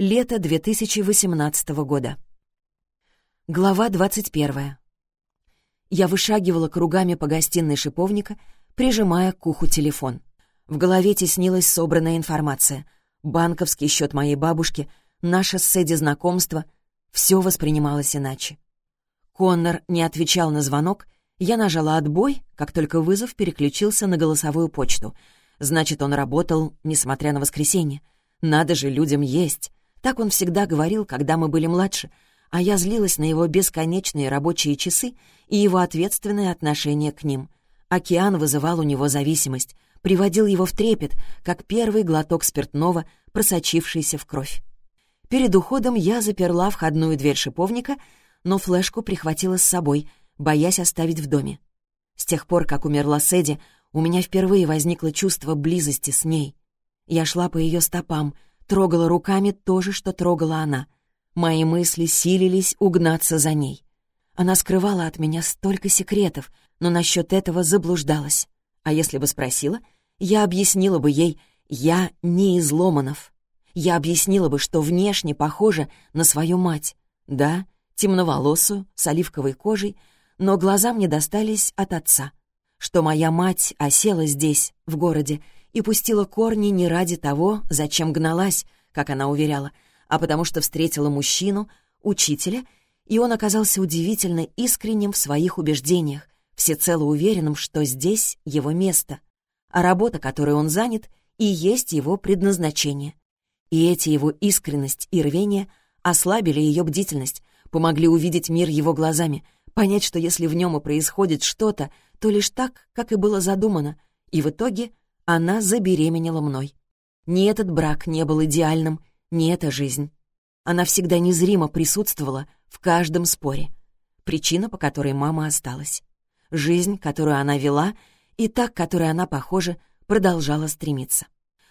Лето 2018 года. Глава 21. Я вышагивала кругами по гостиной шиповника, прижимая к уху телефон. В голове теснилась собранная информация. Банковский счет моей бабушки, наше с Эдди знакомство — все воспринималось иначе. Коннор не отвечал на звонок, я нажала «отбой», как только вызов переключился на голосовую почту. Значит, он работал, несмотря на воскресенье. Надо же людям есть. Так он всегда говорил, когда мы были младше — а я злилась на его бесконечные рабочие часы и его ответственное отношение к ним. Океан вызывал у него зависимость, приводил его в трепет, как первый глоток спиртного, просочившийся в кровь. Перед уходом я заперла входную дверь шиповника, но флешку прихватила с собой, боясь оставить в доме. С тех пор, как умерла Сэдди, у меня впервые возникло чувство близости с ней. Я шла по ее стопам, трогала руками то же, что трогала она — Мои мысли силились угнаться за ней. Она скрывала от меня столько секретов, но насчет этого заблуждалась. А если бы спросила, я объяснила бы ей, я не из Ломанов. Я объяснила бы, что внешне похожа на свою мать. Да, темноволосую, с оливковой кожей, но глаза мне достались от отца. Что моя мать осела здесь, в городе, и пустила корни не ради того, зачем гналась, как она уверяла, а потому что встретила мужчину, учителя, и он оказался удивительно искренним в своих убеждениях, всецело уверенным, что здесь его место, а работа, которой он занят, и есть его предназначение. И эти его искренность и рвение ослабили ее бдительность, помогли увидеть мир его глазами, понять, что если в нем и происходит что-то, то лишь так, как и было задумано, и в итоге она забеременела мной. Ни этот брак не был идеальным, не эта жизнь. Она всегда незримо присутствовала в каждом споре. Причина, по которой мама осталась. Жизнь, которую она вела, и та, к которой она, похоже, продолжала стремиться.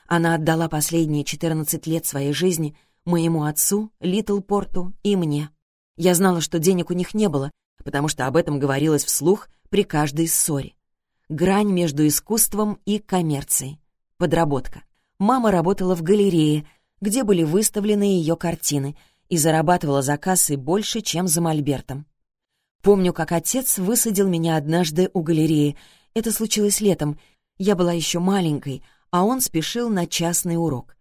Она отдала последние 14 лет своей жизни моему отцу, Литл Порту и мне. Я знала, что денег у них не было, потому что об этом говорилось вслух при каждой ссоре. Грань между искусством и коммерцией. Подработка. Мама работала в галерее, где были выставлены ее картины, и зарабатывала за кассой больше, чем за мольбертом. Помню, как отец высадил меня однажды у галереи. Это случилось летом. Я была еще маленькой, а он спешил на частный урок.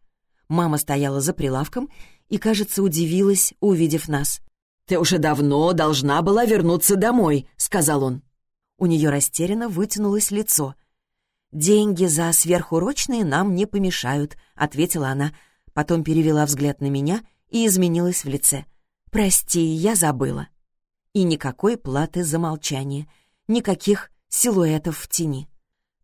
Мама стояла за прилавком и, кажется, удивилась, увидев нас. «Ты уже давно должна была вернуться домой», — сказал он. У нее растерянно вытянулось лицо. «Деньги за сверхурочные нам не помешают», — ответила она, Потом перевела взгляд на меня и изменилась в лице. «Прости, я забыла». И никакой платы за молчание, никаких силуэтов в тени.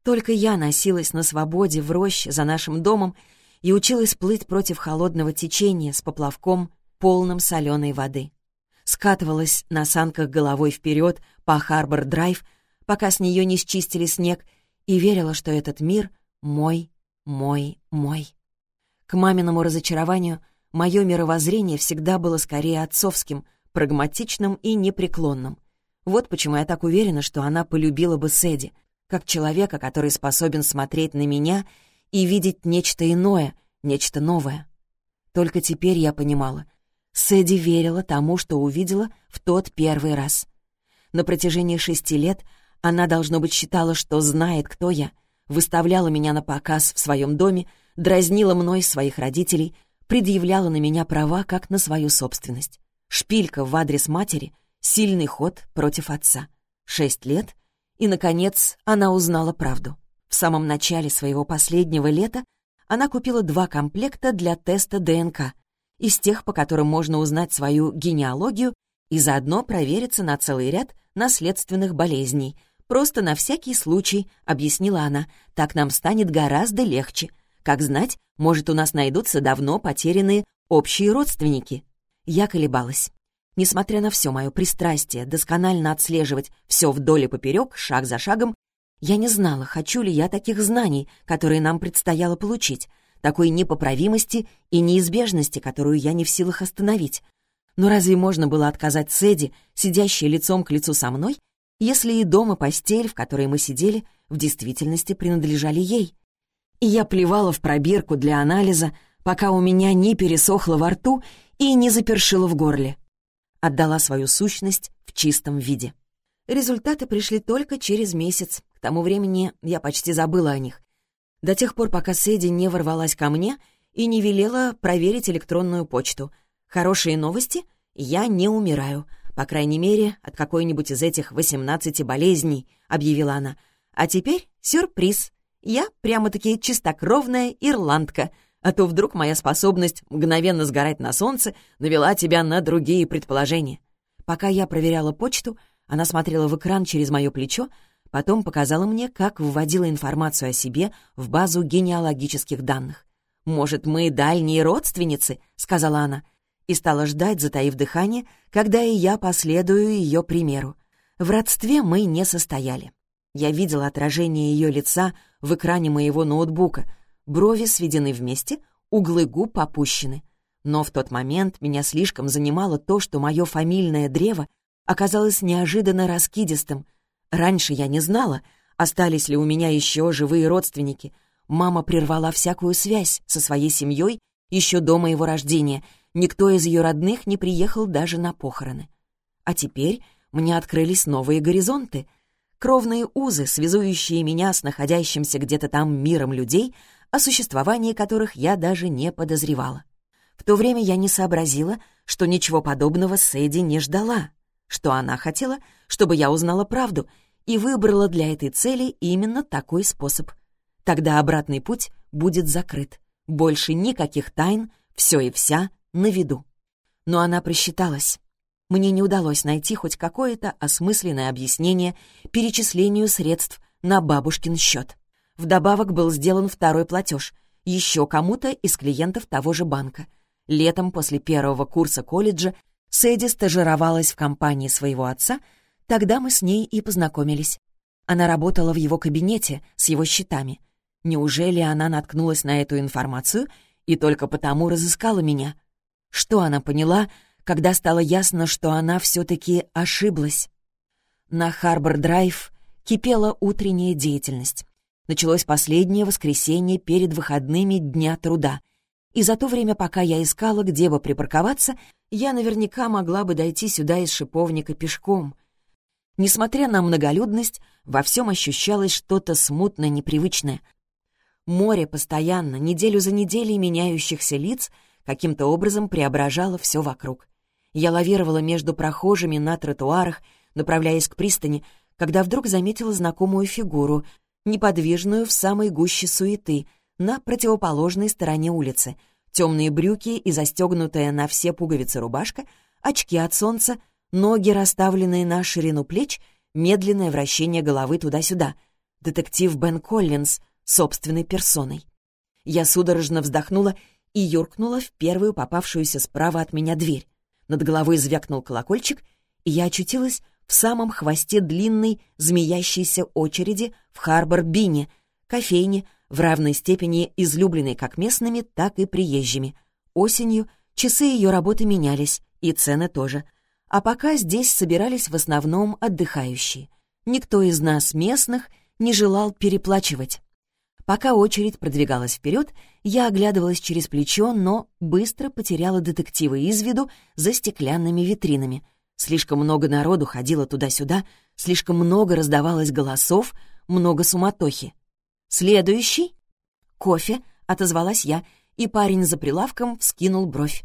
Только я носилась на свободе в роще за нашим домом и училась плыть против холодного течения с поплавком, полным соленой воды. Скатывалась на санках головой вперед по Харбор-драйв, пока с нее не счистили снег, и верила, что этот мир мой, мой, мой. К маминому разочарованию мое мировоззрение всегда было скорее отцовским, прагматичным и непреклонным. Вот почему я так уверена, что она полюбила бы Сэдди, как человека, который способен смотреть на меня и видеть нечто иное, нечто новое. Только теперь я понимала. Сэдди верила тому, что увидела в тот первый раз. На протяжении шести лет она, должно быть, считала, что знает, кто я, выставляла меня на показ в своем доме, дразнила мной своих родителей, предъявляла на меня права, как на свою собственность. Шпилька в адрес матери, сильный ход против отца. Шесть лет, и, наконец, она узнала правду. В самом начале своего последнего лета она купила два комплекта для теста ДНК, из тех, по которым можно узнать свою генеалогию и заодно провериться на целый ряд наследственных болезней. Просто на всякий случай, объяснила она, так нам станет гораздо легче — как знать, может, у нас найдутся давно потерянные общие родственники. Я колебалась. Несмотря на все мое пристрастие досконально отслеживать все вдоль и поперек, шаг за шагом, я не знала, хочу ли я таких знаний, которые нам предстояло получить, такой непоправимости и неизбежности, которую я не в силах остановить. Но разве можно было отказать Сэдди, сидящей лицом к лицу со мной, если и дом и постель, в которой мы сидели, в действительности принадлежали ей? и я плевала в пробирку для анализа, пока у меня не пересохло во рту и не запершило в горле. Отдала свою сущность в чистом виде. Результаты пришли только через месяц. К тому времени я почти забыла о них. До тех пор, пока Сэдди не ворвалась ко мне и не велела проверить электронную почту. Хорошие новости — я не умираю. По крайней мере, от какой-нибудь из этих 18 болезней, — объявила она. А теперь сюрприз. Я прямо-таки чистокровная ирландка — а то вдруг моя способность мгновенно сгорать на солнце навела тебя на другие предположения. Пока я проверяла почту, она смотрела в экран через мое плечо, потом показала мне, как вводила информацию о себе в базу генеалогических данных. «Может, мы дальние родственницы?» — сказала она. И стала ждать, затаив дыхание, когда и я последую ее примеру. В родстве мы не состояли. Я видела отражение ее лица в экране моего ноутбука — брови сведены вместе, углы губ опущены. Но в тот момент меня слишком занимало то, что мое фамильное древо оказалось неожиданно раскидистым. Раньше я не знала, остались ли у меня еще живые родственники. Мама прервала всякую связь со своей семьей еще до моего рождения. Никто из ее родных не приехал даже на похороны. А теперь мне открылись новые горизонты. Кровные узы, связующие меня с находящимся где-то там миром людей, о существовании которых я даже не подозревала. В то время я не сообразила, что ничего подобного Сэдди не ждала, что она хотела, чтобы я узнала правду, и выбрала для этой цели именно такой способ. Тогда обратный путь будет закрыт. Больше никаких тайн, все и вся на виду. Но она просчиталась. Мне не удалось найти хоть какое-то осмысленное объяснение перечислению средств на бабушкин счет. Вдобавок был сделан второй платеж, еще кому-то из клиентов того же банка. Летом после первого курса колледжа Сэдди стажировалась в компании своего отца, тогда мы с ней и познакомились. Она работала в его кабинете с его счетами. Неужели она наткнулась на эту информацию и только потому разыскала меня? Что она поняла, когда стало ясно, что она все-таки ошиблась? На Харбор-драйв кипела утренняя деятельность началось последнее воскресенье перед выходными Дня труда. И за то время, пока я искала, где бы припарковаться, я наверняка могла бы дойти сюда из шиповника пешком. Несмотря на многолюдность, во всем ощущалось что-то смутно непривычное. Море постоянно, неделю за неделей меняющихся лиц, каким-то образом преображало все вокруг. Я лавировала между прохожими на тротуарах, направляясь к пристани, когда вдруг заметила знакомую фигуру, неподвижную в самой гуще суеты, на противоположной стороне улицы. Темные брюки и застегнутая на все пуговицы рубашка, очки от солнца, ноги, расставленные на ширину плеч, медленное вращение головы туда-сюда. Детектив Бен Коллинз собственной персоной. Я судорожно вздохнула и юркнула в первую попавшуюся справа от меня дверь. Над головой звякнул колокольчик, и я очутилась в самом хвосте длинной, змеящейся очереди в Харбор-Бине, кофейне, в равной степени излюбленной как местными, так и приезжими. Осенью часы ее работы менялись, и цены тоже. А пока здесь собирались в основном отдыхающие. Никто из нас, местных, не желал переплачивать. Пока очередь продвигалась вперед, я оглядывалась через плечо, но быстро потеряла детектива из виду за стеклянными витринами. Слишком много народу ходило туда-сюда, слишком много раздавалось голосов, много суматохи. «Следующий?» «Кофе», — отозвалась я, и парень за прилавком вскинул бровь.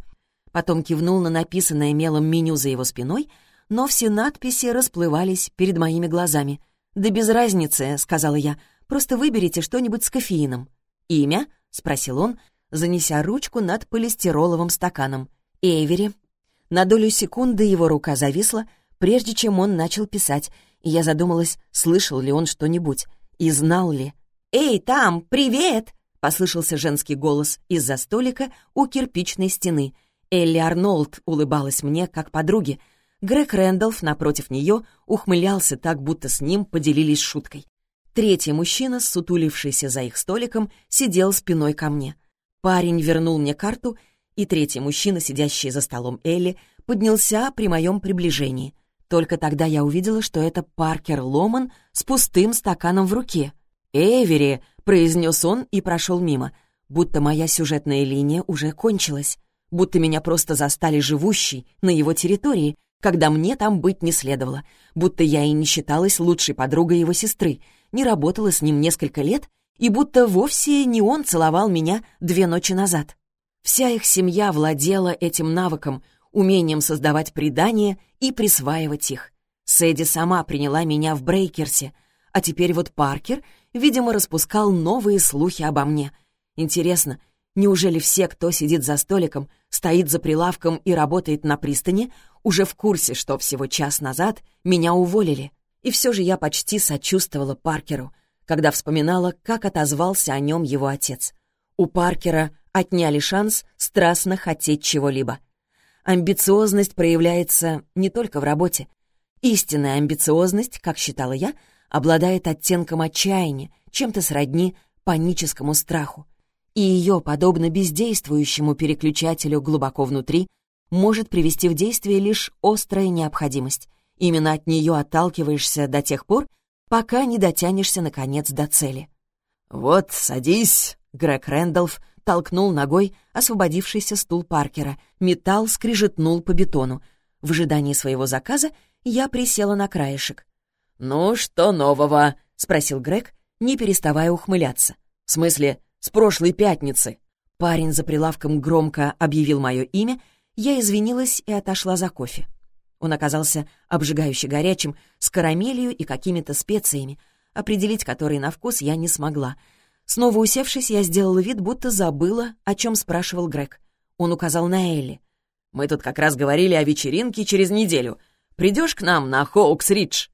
Потом кивнул на написанное мелом меню за его спиной, но все надписи расплывались перед моими глазами. «Да без разницы», — сказала я, — «просто выберите что-нибудь с кофеином». «Имя?» — спросил он, занеся ручку над полистироловым стаканом. «Эйвери», на долю секунды его рука зависла, прежде чем он начал писать, и я задумалась, слышал ли он что-нибудь и знал ли. «Эй, там, привет!» — послышался женский голос из-за столика у кирпичной стены. Элли Арнольд улыбалась мне, как подруге. Грег Рэндалф напротив нее ухмылялся так, будто с ним поделились шуткой. Третий мужчина, сутулившийся за их столиком, сидел спиной ко мне. Парень вернул мне карту и третий мужчина, сидящий за столом Элли, поднялся при моем приближении. Только тогда я увидела, что это Паркер Ломан с пустым стаканом в руке. «Эвери!» — произнес он и прошел мимо. будто моя сюжетная линия уже кончилась, будто меня просто застали живущей на его территории, когда мне там быть не следовало, будто я и не считалась лучшей подругой его сестры, не работала с ним несколько лет, и будто вовсе не он целовал меня две ночи назад. Вся их семья владела этим навыком, умением создавать предания и присваивать их. Сэдди сама приняла меня в Брейкерсе, а теперь вот Паркер, видимо, распускал новые слухи обо мне. Интересно, неужели все, кто сидит за столиком, стоит за прилавком и работает на пристани, уже в курсе, что всего час назад меня уволили? И все же я почти сочувствовала Паркеру, когда вспоминала, как отозвался о нем его отец. У Паркера отняли шанс страстно хотеть чего-либо. Амбициозность проявляется не только в работе. Истинная амбициозность, как считала я, обладает оттенком отчаяния, чем-то сродни паническому страху. И ее, подобно бездействующему переключателю глубоко внутри, может привести в действие лишь острая необходимость. Именно от нее отталкиваешься до тех пор, пока не дотянешься, наконец, до цели. «Вот, садись!» — Грег Рэндалф толкнул ногой освободившийся стул Паркера. Металл скрижетнул по бетону. В ожидании своего заказа я присела на краешек. «Ну, что нового?» — спросил Грег, не переставая ухмыляться. «В смысле, с прошлой пятницы?» Парень за прилавком громко объявил мое имя, я извинилась и отошла за кофе. Он оказался обжигающе горячим, с карамелью и какими-то специями, определить которые на вкус я не смогла. Снова усевшись, я сделала вид, будто забыла, о чем спрашивал Грег. Он указал на Элли. «Мы тут как раз говорили о вечеринке через неделю. Придешь к нам на Хоукс-Ридж?»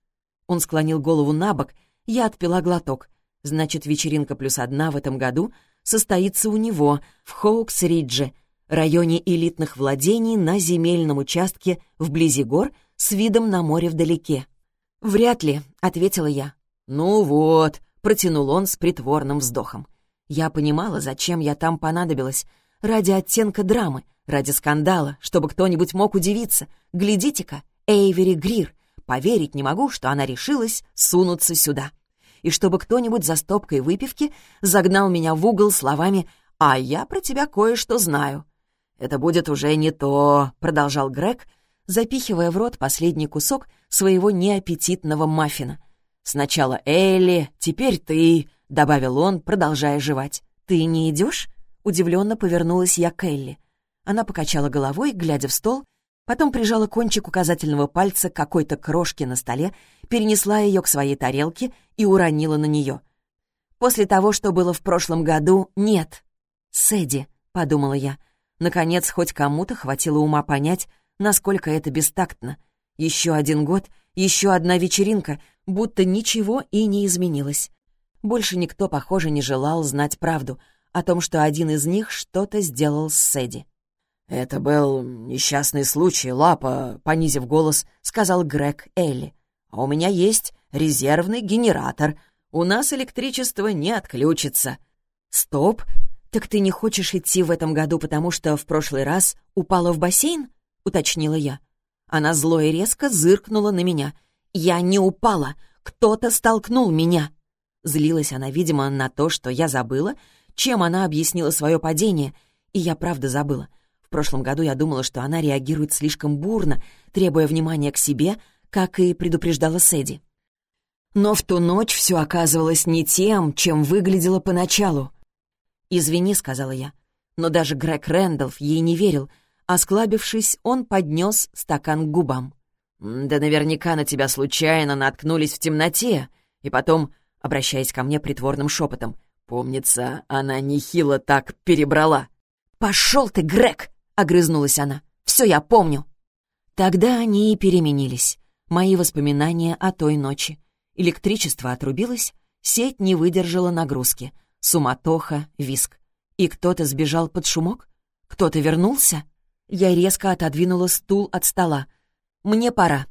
Он склонил голову на бок, я отпила глоток. Значит, вечеринка плюс одна в этом году состоится у него, в Хоукс-Ридже, районе элитных владений на земельном участке вблизи гор с видом на море вдалеке. «Вряд ли», — ответила я. «Ну вот», — протянул он с притворным вздохом. Я понимала, зачем я там понадобилась. Ради оттенка драмы, ради скандала, чтобы кто-нибудь мог удивиться. Глядите-ка, Эйвери Грир. Поверить не могу, что она решилась сунуться сюда. И чтобы кто-нибудь за стопкой выпивки загнал меня в угол словами «А я про тебя кое-что знаю». «Это будет уже не то», — продолжал Грег, запихивая в рот последний кусок своего неаппетитного маффина. «Сначала Элли, теперь ты», — добавил он, продолжая жевать. «Ты не идешь? Удивленно повернулась я к Элли. Она покачала головой, глядя в стол, потом прижала кончик указательного пальца какой-то крошке на столе, перенесла ее к своей тарелке и уронила на нее. «После того, что было в прошлом году, нет». «Сэдди», — подумала я, — Наконец, хоть кому-то хватило ума понять, насколько это бестактно. Еще один год, еще одна вечеринка, будто ничего и не изменилось. Больше никто, похоже, не желал знать правду о том, что один из них что-то сделал с Сэдди. «Это был несчастный случай, Лапа», — понизив голос, сказал Грег Элли. «А у меня есть резервный генератор. У нас электричество не отключится». «Стоп!» «Так ты не хочешь идти в этом году, потому что в прошлый раз упала в бассейн?» — уточнила я. Она зло и резко зыркнула на меня. «Я не упала! Кто-то столкнул меня!» Злилась она, видимо, на то, что я забыла, чем она объяснила свое падение, и я правда забыла. В прошлом году я думала, что она реагирует слишком бурно, требуя внимания к себе, как и предупреждала Сэдди. Но в ту ночь все оказывалось не тем, чем выглядело поначалу. «Извини», — сказала я. Но даже Грег Рэндалф ей не верил. Осклабившись, он поднес стакан к губам. «Да наверняка на тебя случайно наткнулись в темноте. И потом, обращаясь ко мне притворным шепотом, помнится, она нехило так перебрала». «Пошел ты, Грег!» — огрызнулась она. «Все я помню». Тогда они и переменились. Мои воспоминания о той ночи. Электричество отрубилось, сеть не выдержала нагрузки — Суматоха, виск. И кто-то сбежал под шумок? Кто-то вернулся? Я резко отодвинула стул от стола. Мне пора.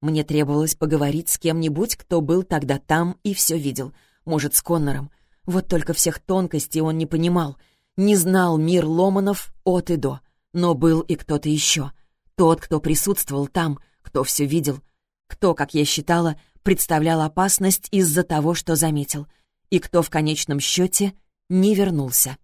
Мне требовалось поговорить с кем-нибудь, кто был тогда там и все видел. Может, с Коннором. Вот только всех тонкостей он не понимал. Не знал мир Ломанов от и до. Но был и кто-то еще. Тот, кто присутствовал там, кто все видел. Кто, как я считала, представлял опасность из-за того, что заметил — и кто в конечном счете не вернулся.